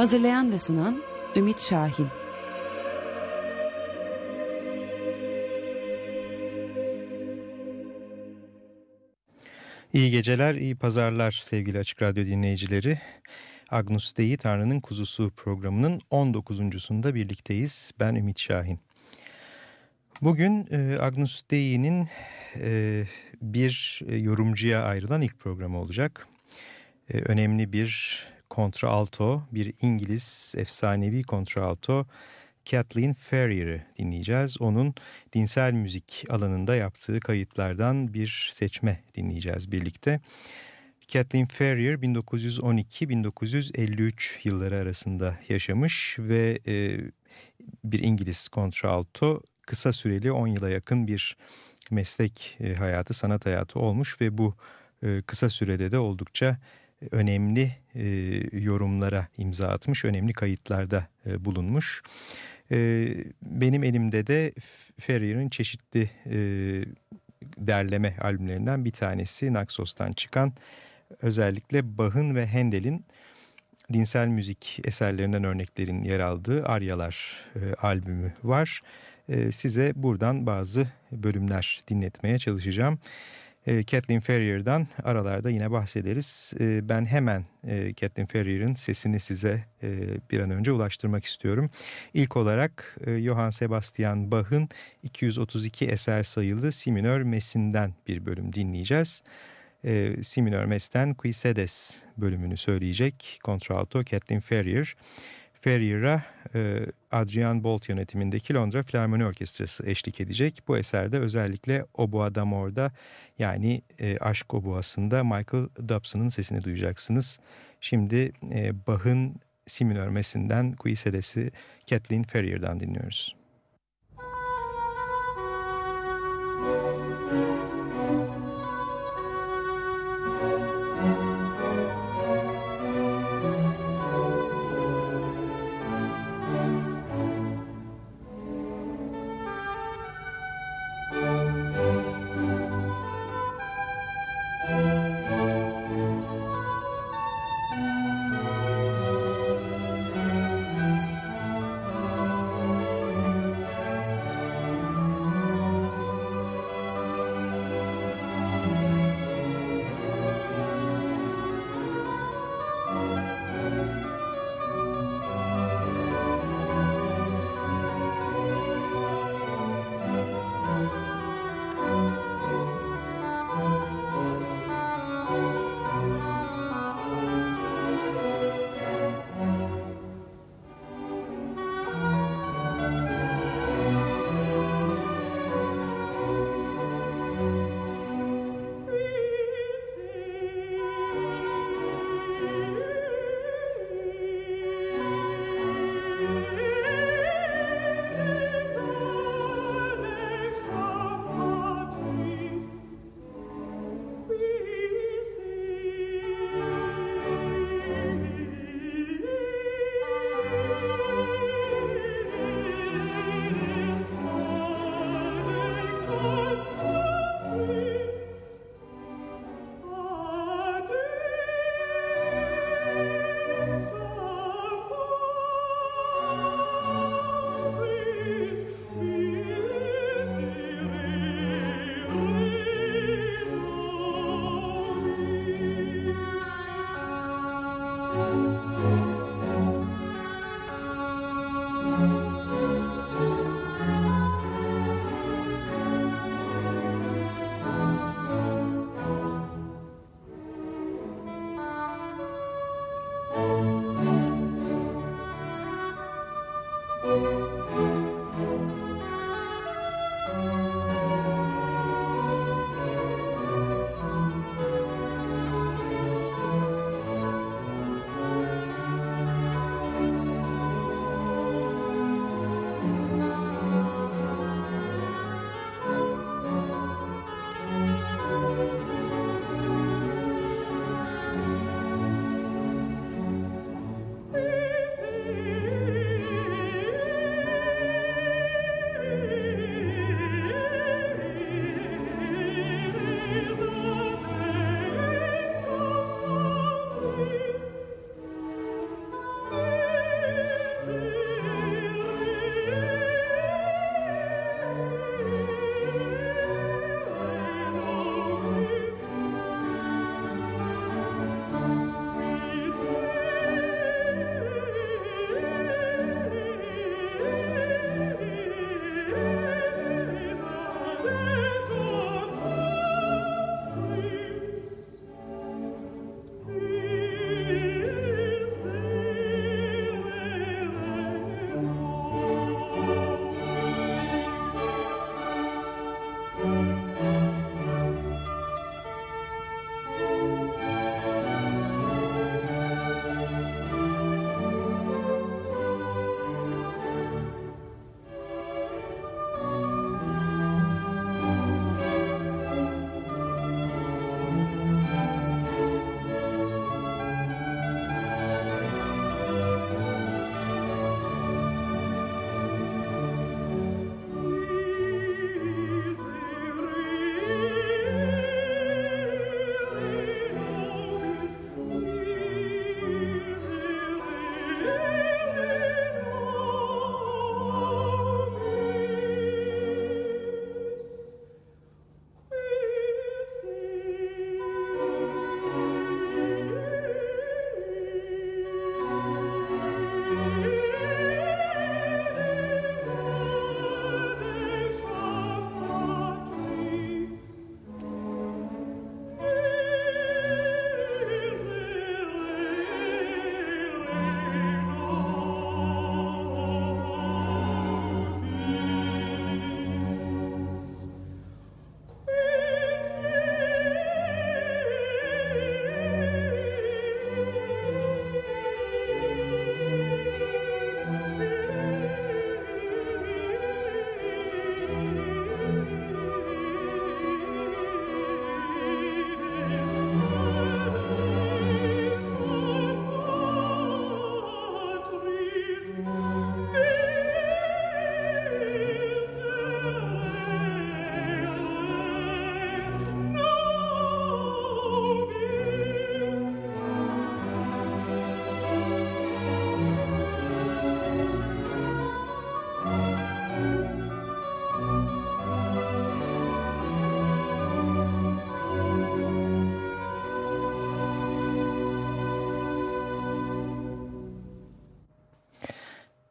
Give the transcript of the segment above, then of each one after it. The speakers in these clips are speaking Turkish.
Hazırlayan ve sunan Ümit Şahin. İyi geceler, iyi pazarlar sevgili Açık Radyo dinleyicileri. Agnus Dei Tanrı'nın Kuzusu programının 19.sunda birlikteyiz. Ben Ümit Şahin. Bugün e, Agnus Dei'nin e, bir yorumcuya ayrılan ilk programı olacak. E, önemli bir kontraalto, bir İngiliz efsanevi kontraalto Kathleen Ferrier'ı dinleyeceğiz. Onun dinsel müzik alanında yaptığı kayıtlardan bir seçme dinleyeceğiz birlikte. Kathleen Ferrier 1912-1953 yılları arasında yaşamış ve e, bir İngiliz kontralto kısa süreli 10 yıla yakın bir meslek e, hayatı, sanat hayatı olmuş ve bu e, kısa sürede de oldukça önemli e, yorumlara imza atmış, önemli kayıtlarda e, bulunmuş. E, benim elimde de Ferrier'in çeşitli derleme albümlerinden bir tanesi Naxos'tan çıkan özellikle Bach'ın ve Handel'in dinsel müzik eserlerinden örneklerin yer aldığı Aryalar albümü var. Size buradan bazı bölümler dinletmeye çalışacağım. E, Kathleen Ferrier'dan aralarda yine bahsederiz. E, ben hemen e, Kathleen Ferrier'in sesini size e, bir an önce ulaştırmak istiyorum. İlk olarak e, Johann Sebastian Bach'ın 232 eser sayılı Si minör mesinden bir bölüm dinleyeceğiz. E, si minör mesten Quisedes bölümünü söyleyecek kontralto Kathleen Ferrier. Ferrier'a Adrian Bolt yönetimindeki Londra Filarmoni Orkestrası eşlik edecek. Bu eserde özellikle Oboa d'Amor'da yani e, Aşk Oboa'sında Michael Dobson'ın sesini duyacaksınız. Şimdi e, Bach'ın si minör mesinden Quisedes'i Kathleen Ferrier'dan dinliyoruz.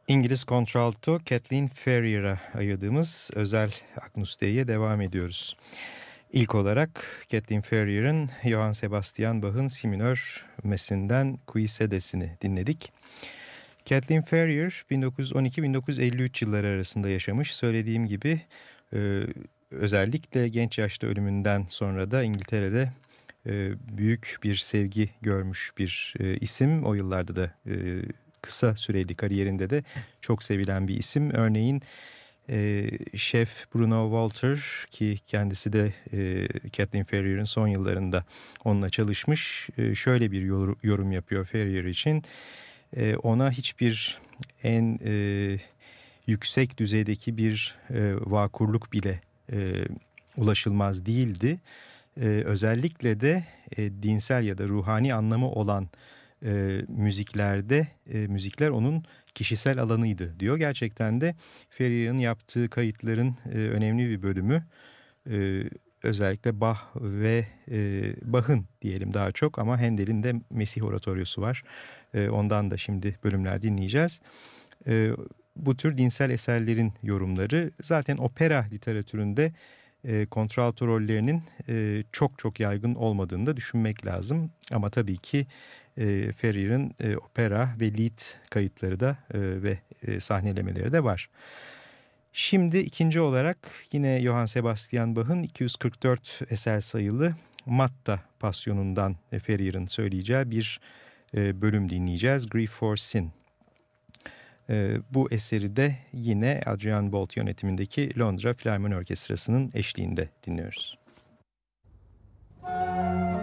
İngiliz kontralto Kathleen Ferrier'a ayırdığımız özel Agnus devam ediyoruz. İlk olarak Kathleen Ferrier'ın Johann Sebastian Bach'ın Si mesinden Cuisedes'ini dinledik. Kathleen Ferrier 1912-1953 yılları arasında yaşamış. Söylediğim gibi e, özellikle genç yaşta ölümünden sonra da İngiltere'de e, büyük bir sevgi görmüş bir e, isim. O yıllarda da kısa süreli kariyerinde de çok sevilen bir isim. Örneğin e, şef Bruno Walter ki kendisi de e, Kathleen Ferrier'in son yıllarında onunla çalışmış. E, şöyle bir yorum yapıyor Ferrier için. E, ona hiçbir en e, yüksek düzeydeki bir e, vakurluk bile e, ulaşılmaz değildi. E, özellikle de e, dinsel ya da ruhani anlamı olan e, müziklerde e, müzikler onun kişisel alanıydı diyor. Gerçekten de Ferrier'in yaptığı kayıtların e, önemli bir bölümü e, özellikle Bach ve e, Bach'ın diyelim daha çok ama Handel'in de Mesih Oratoryosu var. E, ondan da şimdi bölümler dinleyeceğiz. E, bu tür dinsel eserlerin yorumları zaten opera literatüründe e, kontralto rollerinin e, çok çok yaygın olmadığını da düşünmek lazım. Ama tabii ki e, Ferrier'in e, opera ve lead kayıtları da e, ve e, sahnelemeleri de var. Şimdi ikinci olarak yine Johann Sebastian Bach'ın 244 eser sayılı Matta Pasyonu'ndan e, Ferrier'in söyleyeceği bir e, bölüm dinleyeceğiz. Grief for Sin. E, bu eseri de yine Adrian Bolt yönetimindeki Londra Filarmoni Orkestrası'nın eşliğinde dinliyoruz. Müzik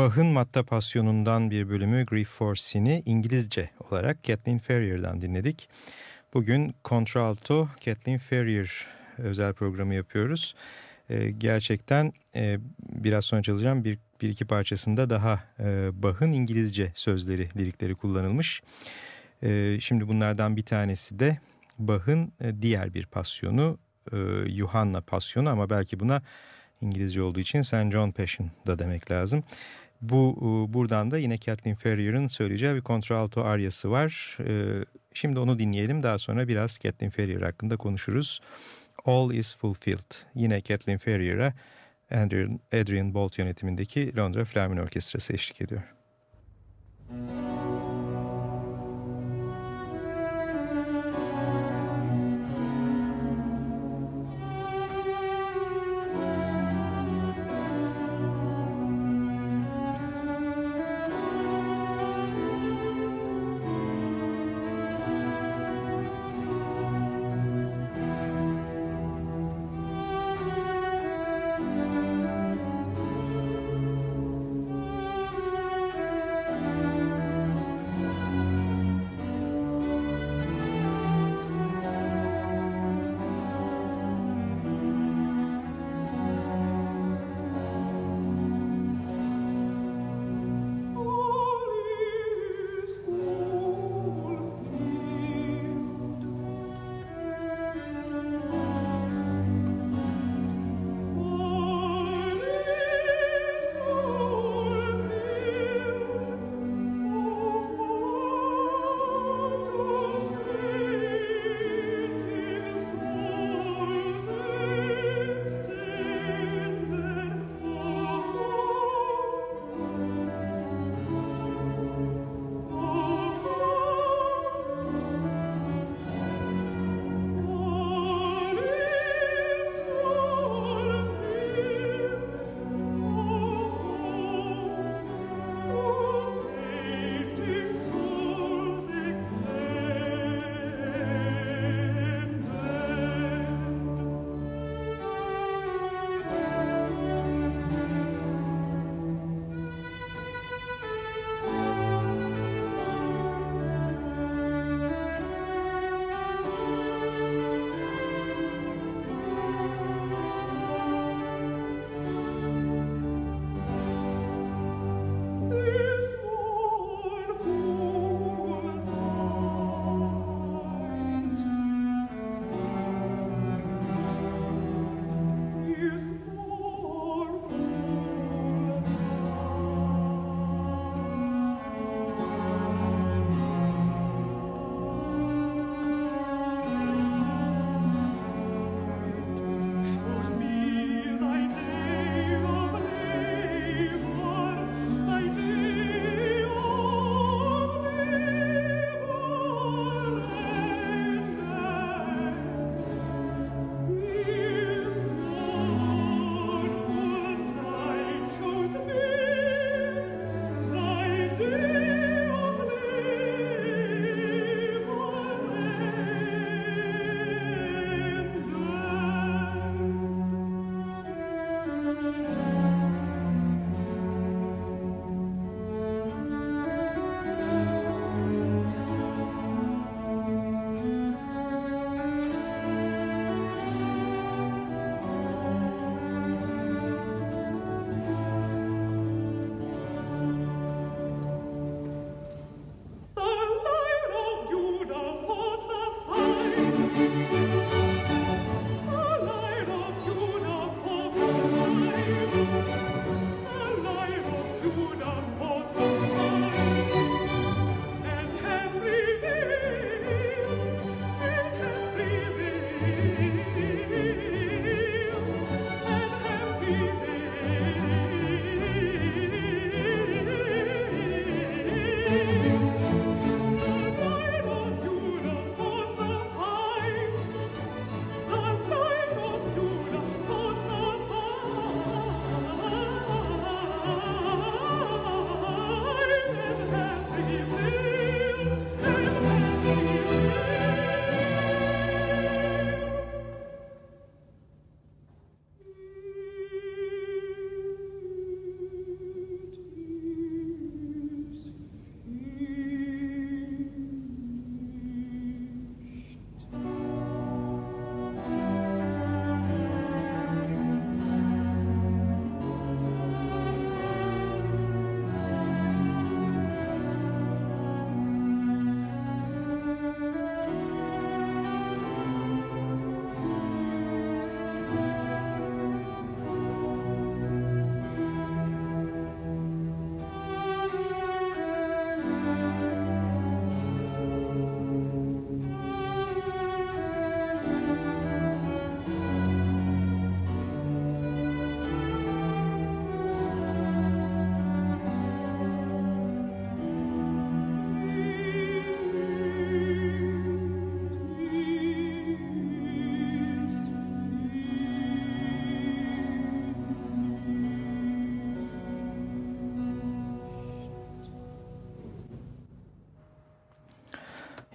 Bach'ın Matta Pasyonu'ndan bir bölümü Grief for Sin'i İngilizce olarak Kathleen Ferrier'dan dinledik. Bugün Contralto Kathleen Ferrier özel programı yapıyoruz. Ee, gerçekten e, biraz sonra çalacağım bir, bir iki parçasında daha e, Bach'ın İngilizce sözleri, lirikleri kullanılmış. E, şimdi bunlardan bir tanesi de Bach'ın e, diğer bir pasyonu, e, Yuhanna pasyonu ama belki buna İngilizce olduğu için St. John Passion da demek lazım. Bu e, buradan da yine Kathleen Ferrier'ın söyleyeceği bir kontralto aryası var. E, şimdi onu dinleyelim. Daha sonra biraz Kathleen Ferrier hakkında konuşuruz. All is Fulfilled. Yine Kathleen Ferrier'a Adrian, Adrian Bolt yönetimindeki Londra Philharmonic Orkestrası eşlik ediyor. Müzik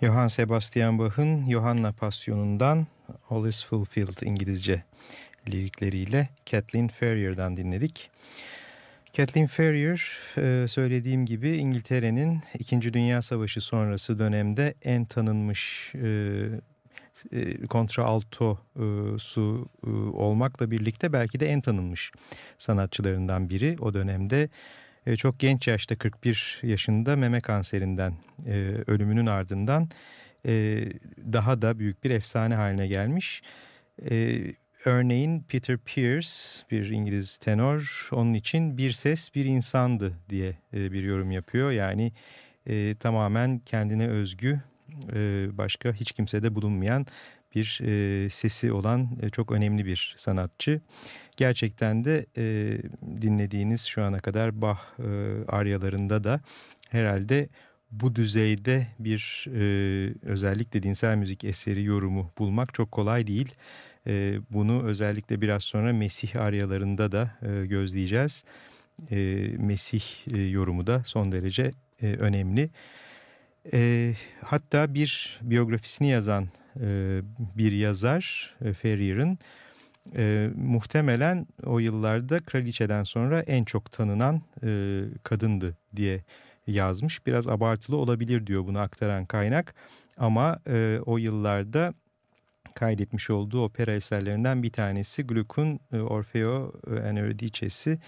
Johann Sebastian Bach'ın Johanna Pasyonu'ndan All is Fulfilled İngilizce lirikleriyle Kathleen Ferrier'dan dinledik. Kathleen Ferrier e, söylediğim gibi İngiltere'nin İkinci Dünya Savaşı sonrası dönemde en tanınmış e, e, kontraaltosu olmakla birlikte belki de en tanınmış sanatçılarından biri o dönemde. Çok genç yaşta 41 yaşında meme kanserinden ölümünün ardından daha da büyük bir efsane haline gelmiş. Örneğin Peter Pierce bir İngiliz tenor onun için bir ses bir insandı diye e, bir yorum yapıyor. Yani e, tamamen kendine özgü e, başka hiç kimsede bulunmayan bir e, sesi olan e, çok önemli bir sanatçı. Gerçekten de e, dinlediğiniz şu ana kadar Bach e, aryalarında da herhalde bu düzeyde bir e, özellikle dinsel müzik eseri yorumu bulmak çok kolay değil. E, bunu özellikle biraz sonra Mesih aryalarında da e, gözleyeceğiz. E, Mesih e, yorumu da son derece e, önemli. E, hatta bir biyografisini yazan e, bir yazar e, Ferrier'ın e, muhtemelen o yıllarda kraliçeden sonra en çok tanınan e, kadındı diye yazmış. Biraz abartılı olabilir diyor bunu aktaran kaynak ama e, o yıllarda kaydetmiş olduğu opera eserlerinden bir tanesi Gluck'un e, Orfeo and Eurydice'si.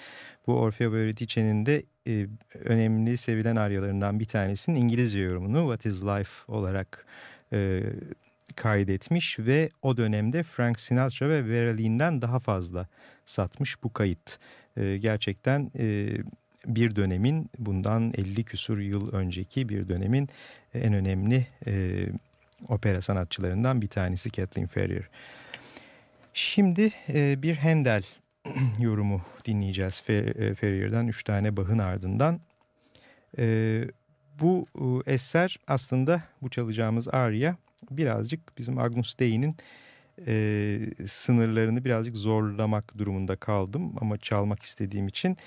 Bu Orfeo ve Eurydice'nin de e, önemli sevilen aryalarından bir tanesinin İngilizce yorumunu What is Life olarak e, kaydetmiş ve o dönemde Frank Sinatra ve Vera Lynn'den daha fazla satmış bu kayıt. E, gerçekten e, bir dönemin bundan 50 küsur yıl önceki bir dönemin en önemli e, opera sanatçılarından bir tanesi Kathleen Ferrier. Şimdi e, bir Handel yorumu dinleyeceğiz e, Ferrier'den üç tane Bach'ın ardından. E, bu eser aslında bu çalacağımız arya birazcık bizim Agnus Dei'nin e, sınırlarını birazcık zorlamak durumunda kaldım ama çalmak istediğim için.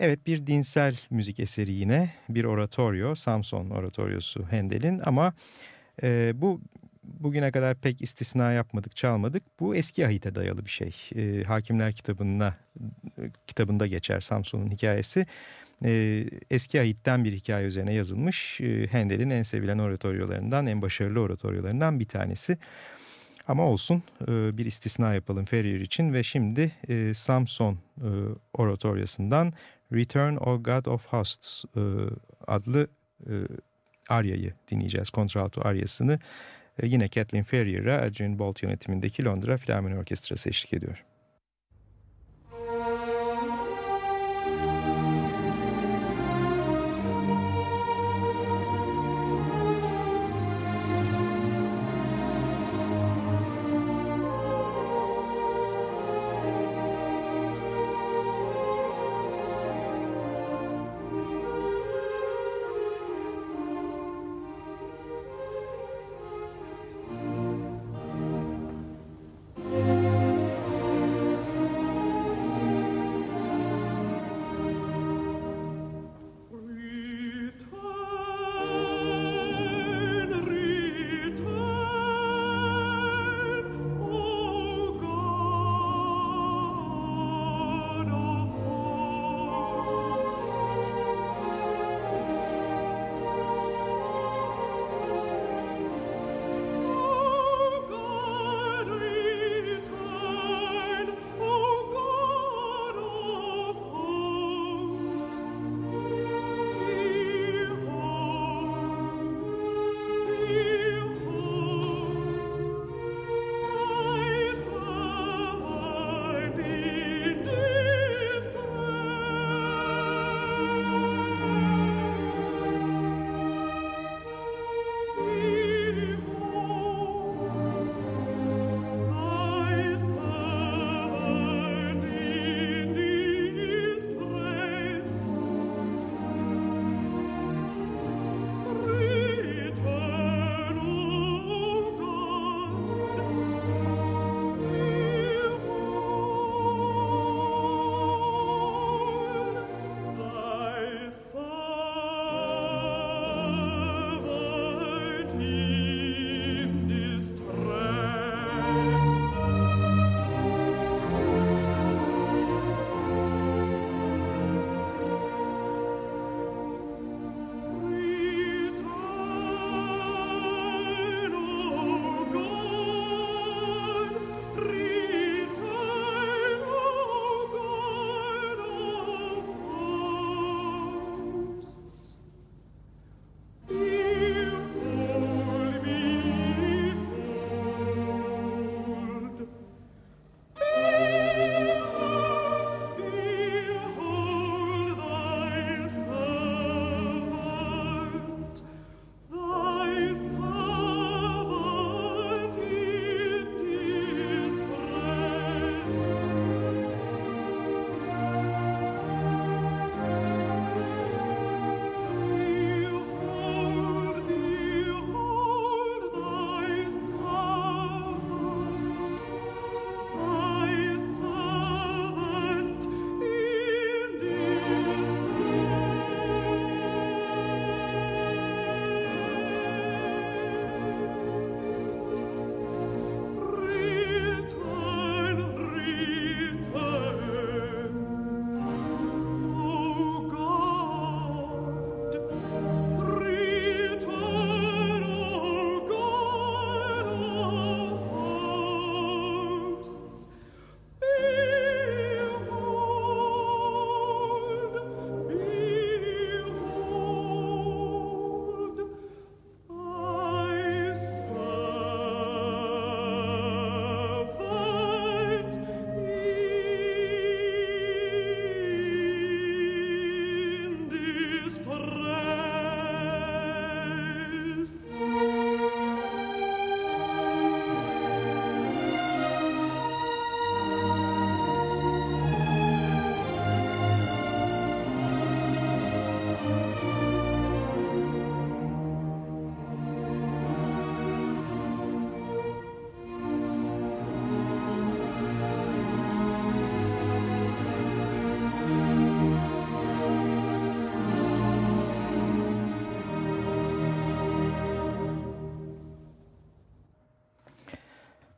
Evet bir dinsel müzik eseri yine bir oratorio Samson oratoryosu Handel'in ama e, bu bugüne kadar pek istisna yapmadık, çalmadık. Bu eski ahite dayalı bir şey. E, Hakimler kitabına kitabında geçer Samson'un hikayesi. E, eski ahitten bir hikaye üzerine yazılmış. E, Handel'in en sevilen oratoryolarından, en başarılı oratoryolarından bir tanesi. Ama olsun e, bir istisna yapalım Ferrier için ve şimdi e, Samson e, oratoryasından Return O God of Hosts e, adlı e, Arya'yı dinleyeceğiz. Kontralto Arya'sını e, yine Kathleen Ferrier'a Adrian Bolt yönetimindeki Londra Filarmoni Orkestrası eşlik ediyor.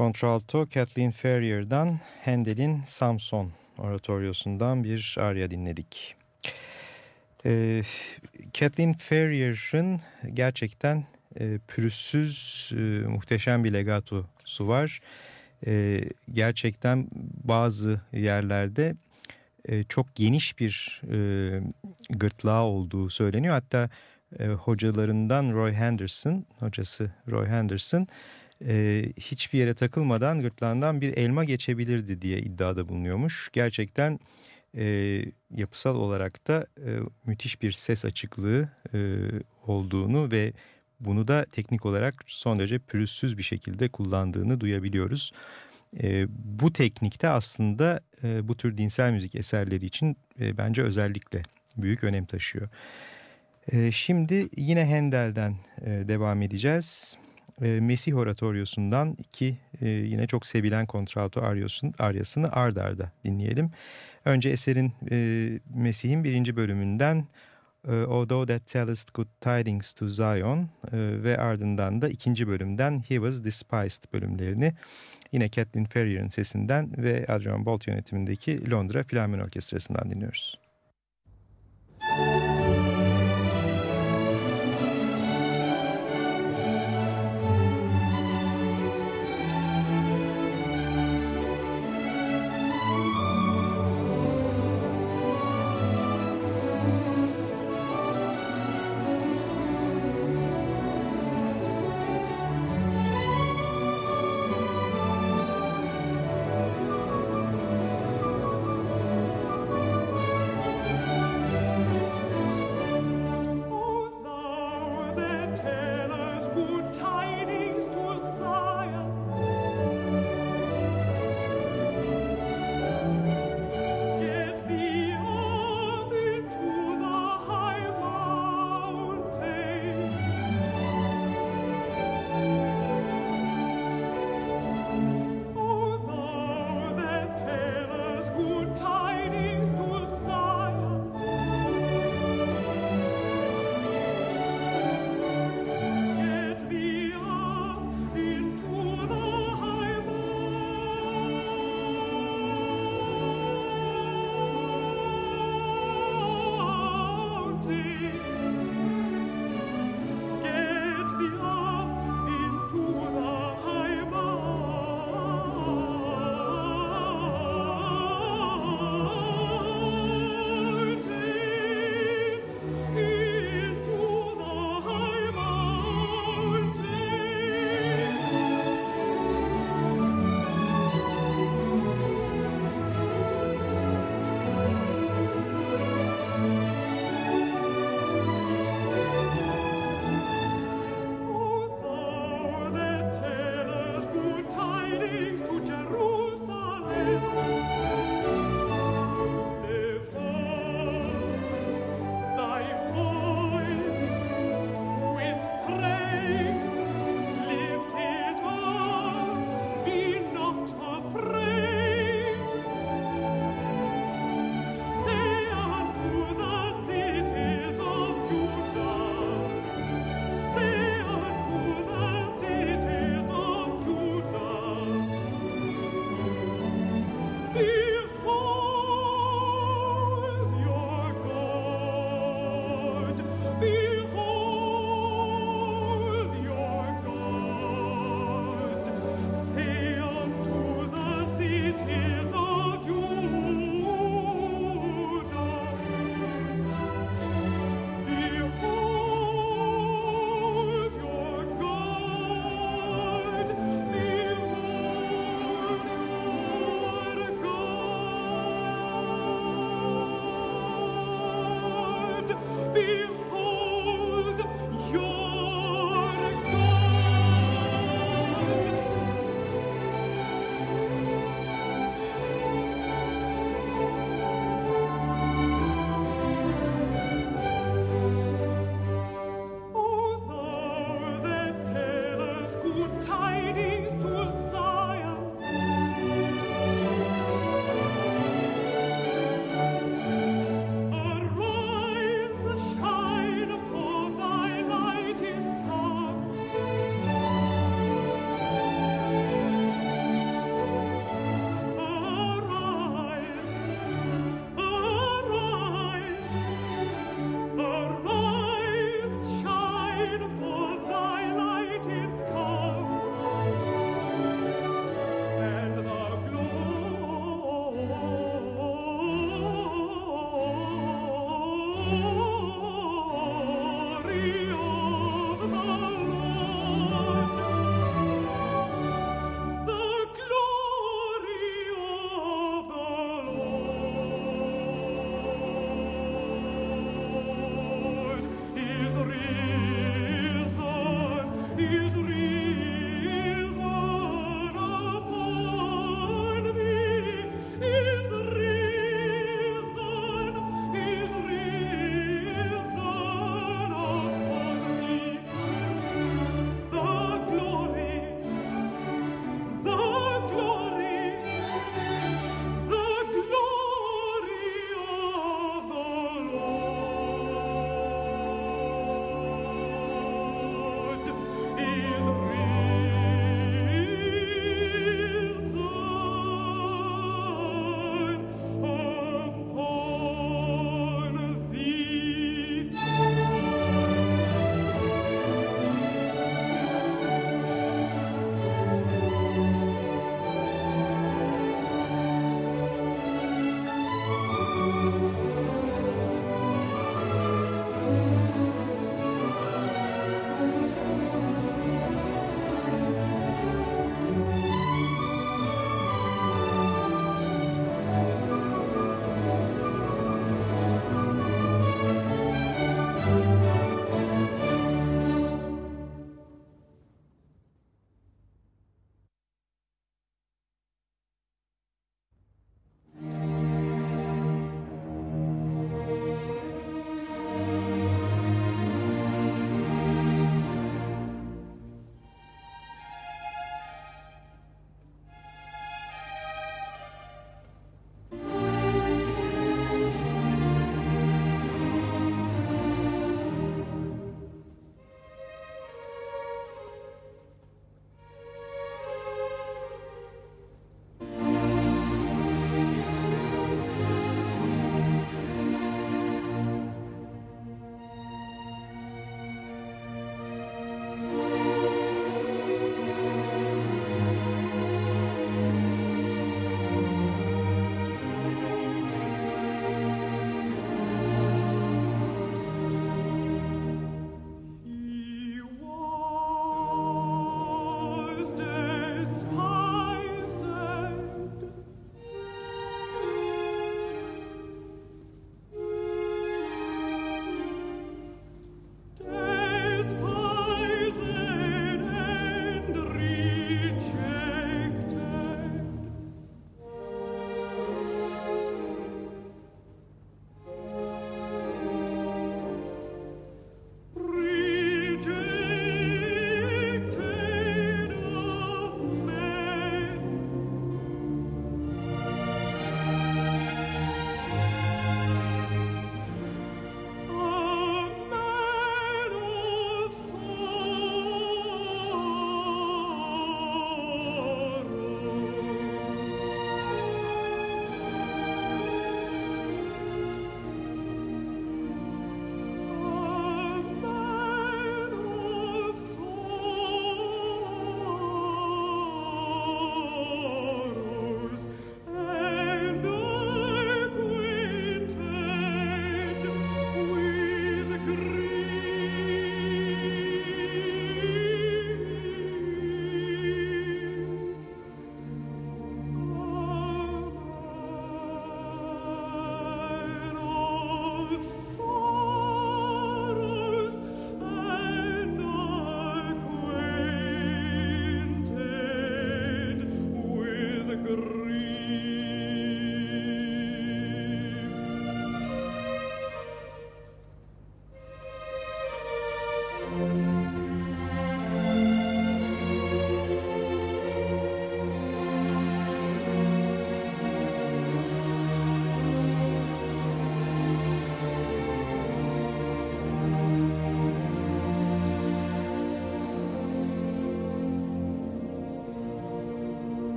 Kontralto Kathleen Ferrier'dan Handel'in Samson oratoryosundan bir arya dinledik. Ee, Kathleen Ferrier'ın gerçekten e, pürüzsüz e, muhteşem bir legatosu var. E, gerçekten bazı yerlerde e, çok geniş bir e, gırtlağı olduğu söyleniyor. Hatta e, hocalarından Roy Henderson, hocası Roy Henderson e, hiçbir yere takılmadan gırtlağından bir elma geçebilirdi diye iddiada bulunuyormuş. Gerçekten e, yapısal olarak da e, müthiş bir ses açıklığı e, olduğunu ve bunu da teknik olarak son derece pürüzsüz bir şekilde kullandığını duyabiliyoruz. E, bu teknikte aslında e, bu tür dinsel müzik eserleri için e, bence özellikle büyük önem taşıyor. E, şimdi yine Handel'den e, devam edeceğiz. E, Mesih Oratoryosu'ndan iki e, yine çok sevilen kontralto aryasını ard arda dinleyelim. Önce eserin e, Mesih'in birinci bölümünden e, Although That Tellest Good Tidings to Zion e, ve ardından da ikinci bölümden He Was Despised bölümlerini yine Kathleen Ferrier'in sesinden ve Adrian Bolt yönetimindeki Londra Filarmoni Orkestrası'ndan dinliyoruz.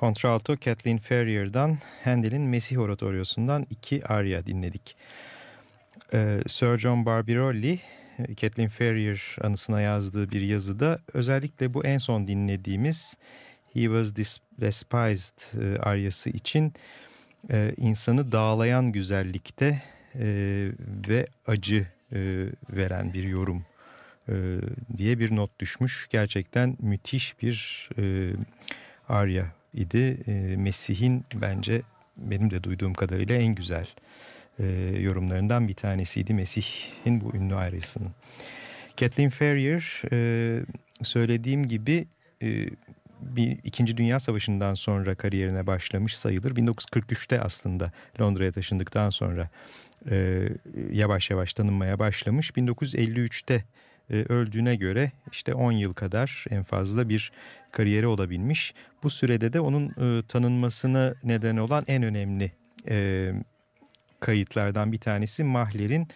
Kontralto Kathleen Ferrier'dan Handel'in Mesih Oratoryosu'ndan iki arya dinledik. Ee, Sir John Barbirolli, Kathleen Ferrier anısına yazdığı bir yazıda özellikle bu en son dinlediğimiz He Was Despised e, aryası için e, insanı dağlayan güzellikte e, ve acı e, veren bir yorum e, diye bir not düşmüş. Gerçekten müthiş bir e, arya idi. E, Mesih'in bence benim de duyduğum kadarıyla en güzel e, yorumlarından bir tanesiydi Mesih'in bu ünlü ayrısının. Kathleen Ferrier e, söylediğim gibi e, bir İkinci Dünya Savaşı'ndan sonra kariyerine başlamış sayılır. 1943'te aslında Londra'ya taşındıktan sonra yavaş yavaş tanınmaya başlamış. 1953'te e, öldüğüne göre işte 10 yıl kadar en fazla bir kariyeri olabilmiş. Bu sürede de onun e, tanınmasına neden olan en önemli e, kayıtlardan bir tanesi Mahler'in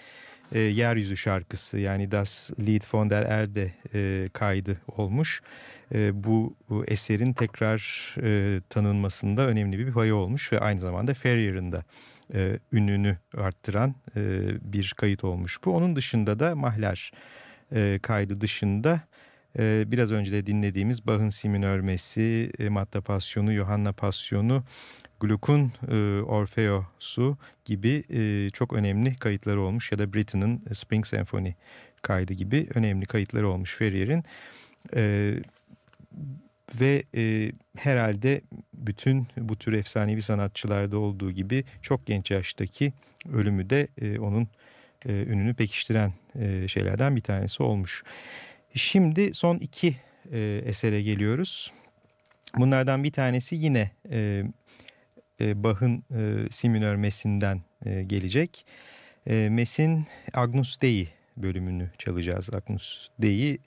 e, Yeryüzü şarkısı yani Das Lied von der Erde e, kaydı olmuş. E, bu, eserin tekrar e, tanınmasında önemli bir payı olmuş ve aynı zamanda Ferrier'ın da e, ününü arttıran e, bir kayıt olmuş bu. Onun dışında da Mahler e, kaydı dışında biraz önce de dinlediğimiz Bach'ın Si minörmesi, e, Matta Pasyonu, Johanna Pasyonu, Gluck'un e, Orfeos'u gibi e, çok önemli kayıtları olmuş ya da Britten'ın Spring Symphony kaydı gibi önemli kayıtları olmuş Ferrier'in. E, ve e, herhalde bütün bu tür efsanevi sanatçılarda olduğu gibi çok genç yaştaki ölümü de e, onun e, ününü pekiştiren e, şeylerden bir tanesi olmuş. Şimdi son iki e, esere geliyoruz. Bunlardan bir tanesi yine e, e, Bach'ın e, Si mesinden e, gelecek. E, Mes'in Agnus Dei bölümünü çalacağız. Agnus Dei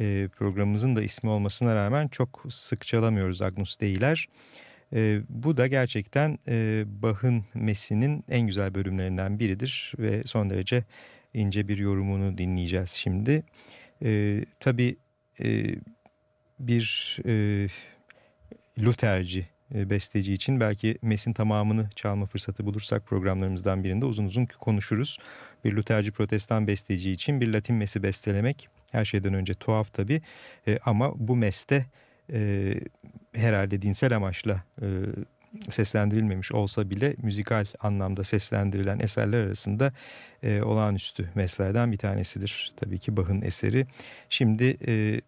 e, programımızın da ismi olmasına rağmen çok sık çalamıyoruz Agnus Dei'ler. E, bu da gerçekten e, Bach'ın Messi'nin en güzel bölümlerinden biridir ve son derece ince bir yorumunu dinleyeceğiz şimdi. E, tabii e, bir e, Lutherci e, besteci için belki Mes'in tamamını çalma fırsatı bulursak programlarımızdan birinde uzun uzun konuşuruz. Bir Lutherci protestan besteci için bir Latin Mes'i bestelemek her şeyden önce tuhaf tabii e, ama bu Mes'te e, herhalde dinsel amaçla e, seslendirilmemiş olsa bile müzikal anlamda seslendirilen eserler arasında e, olağanüstü meslerden bir tanesidir. Tabii ki Bach'ın eseri. Şimdi e,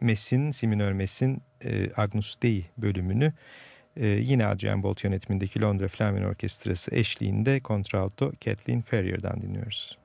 Mes'in, Siminör Mes'in e, Agnus Dei bölümünü e, yine Adrian Bolt yönetimindeki Londra Flamen Orkestrası eşliğinde kontralto Kathleen Ferrier'dan dinliyoruz.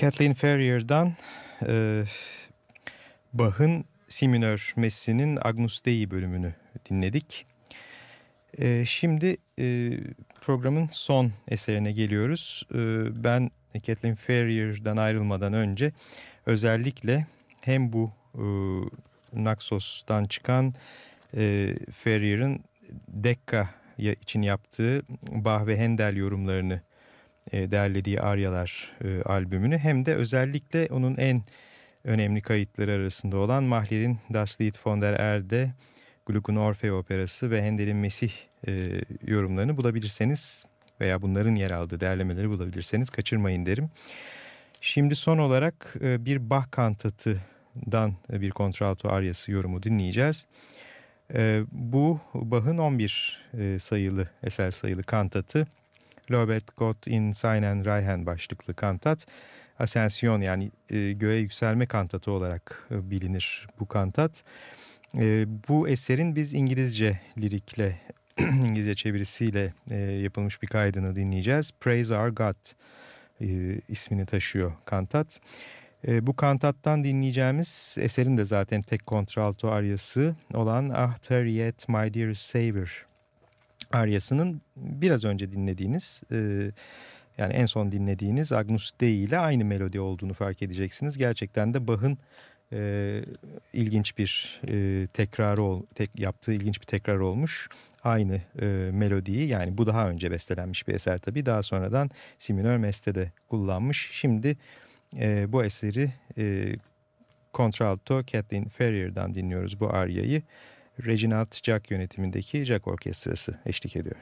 Kathleen Ferrier'dan e, Bach'ın Si minör Messi'nin Agnus Dei bölümünü dinledik. E, şimdi e, programın son eserine geliyoruz. E, ben Kathleen Ferrier'dan ayrılmadan önce özellikle hem bu e, Naxos'tan çıkan e, Ferrier'ın Dekka için yaptığı Bach ve Handel yorumlarını e, derlediği Aryalar e, albümünü hem de özellikle onun en önemli kayıtları arasında olan Mahler'in Das Lied von der Erde, Gluck'un Orfeo Operası ve Handel'in Mesih e, yorumlarını bulabilirseniz veya bunların yer aldığı derlemeleri bulabilirseniz kaçırmayın derim. Şimdi son olarak e, bir Bach kantatıdan bir kontralto aryası yorumu dinleyeceğiz. Bu Bach'ın 11 e, sayılı eser sayılı kantatı. Lobet Gott in seinen Reihen başlıklı kantat. Ascension yani e, göğe yükselme kantatı olarak e, bilinir bu kantat. E, bu eserin biz İngilizce lirikle, İngilizce çevirisiyle e, yapılmış bir kaydını dinleyeceğiz. Praise Our God e, ismini taşıyor kantat. E, bu kantattan dinleyeceğimiz eserin de zaten tek kontralto aryası olan Ah Yet My Dear Savior aryasının biraz önce dinlediğiniz e, yani en son dinlediğiniz Agnus Dei ile aynı melodi olduğunu fark edeceksiniz. Gerçekten de Bach'ın e, ilginç bir e, tekrarı ol, tek, yaptığı ilginç bir tekrar olmuş. Aynı e, melodiyi yani bu daha önce bestelenmiş bir eser tabii daha sonradan si minör meste kullanmış. Şimdi e, bu eseri e, kontralto Kathleen Ferrier'dan dinliyoruz bu aryayı. Reginald Jack yönetimindeki Jack Orkestrası eşlik ediyor.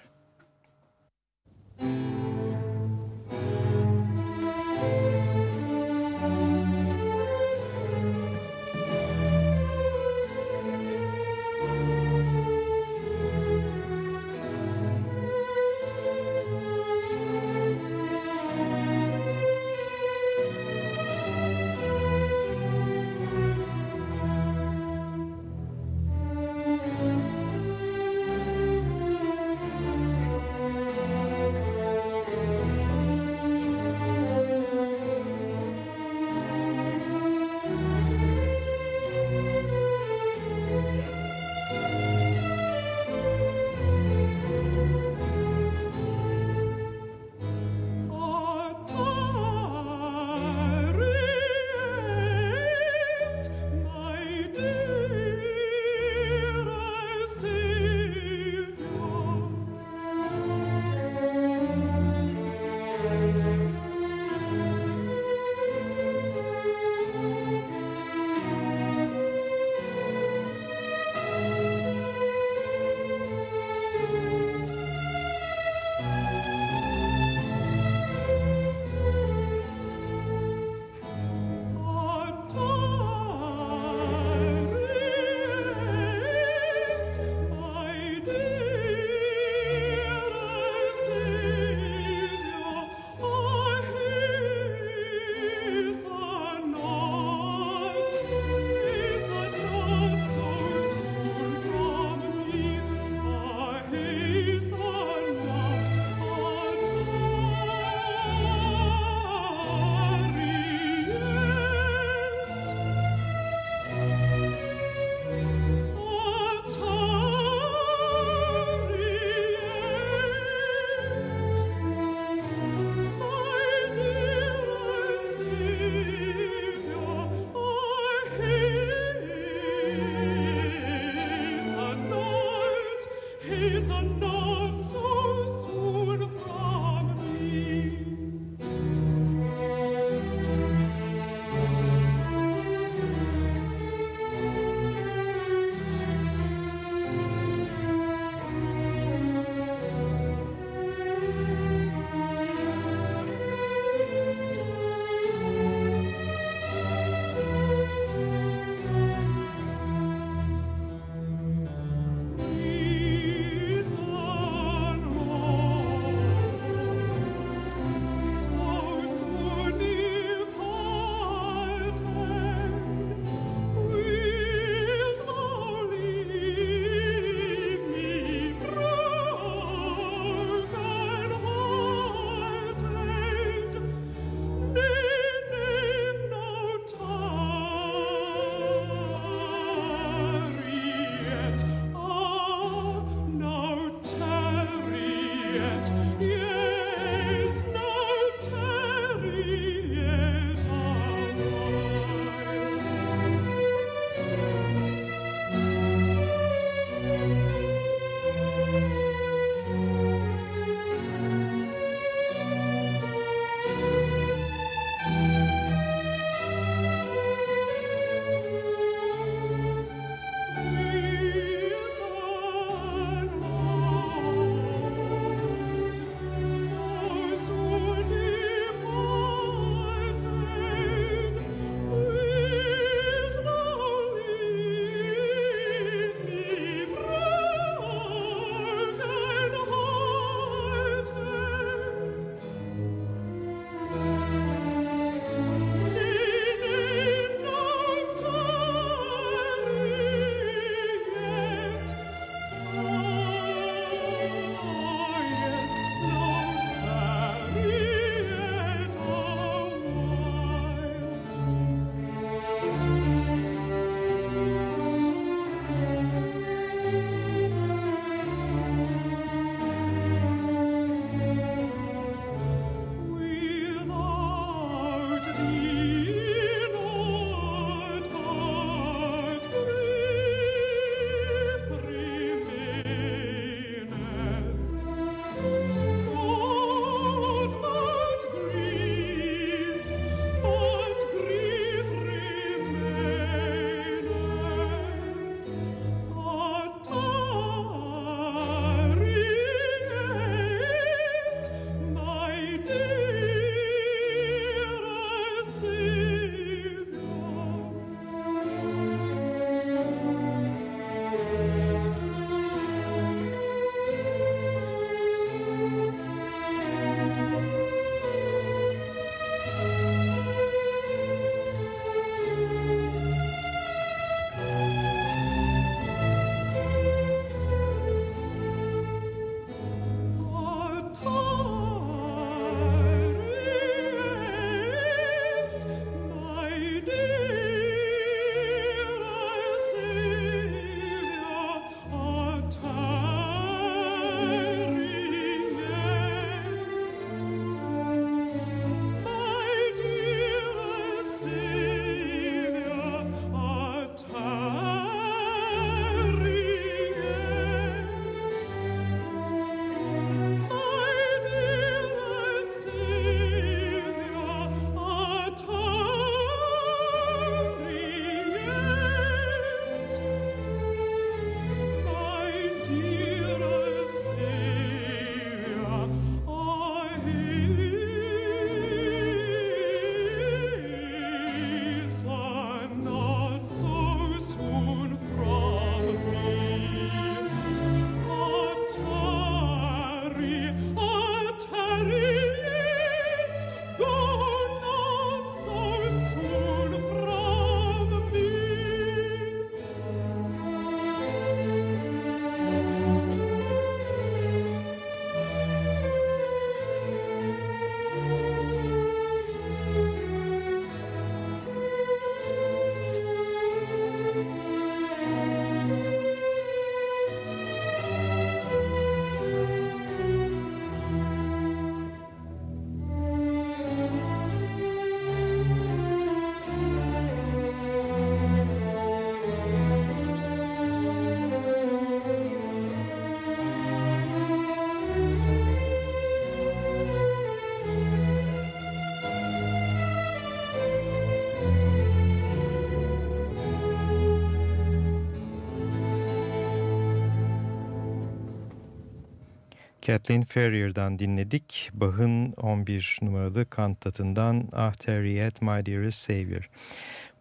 Kathleen Ferrier'dan dinledik. Bach'ın 11 numaralı kantatından Ah Harriet My Dearest Savior.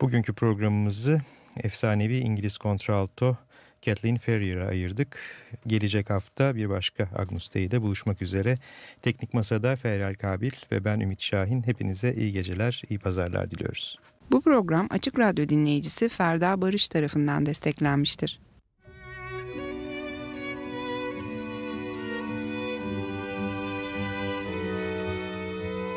Bugünkü programımızı efsanevi İngiliz kontralto Kathleen Ferrier'a ayırdık. Gelecek hafta bir başka Agnus Dei'de buluşmak üzere. Teknik Masa'da Feryal Kabil ve ben Ümit Şahin. Hepinize iyi geceler, iyi pazarlar diliyoruz. Bu program Açık Radyo dinleyicisi Ferda Barış tarafından desteklenmiştir.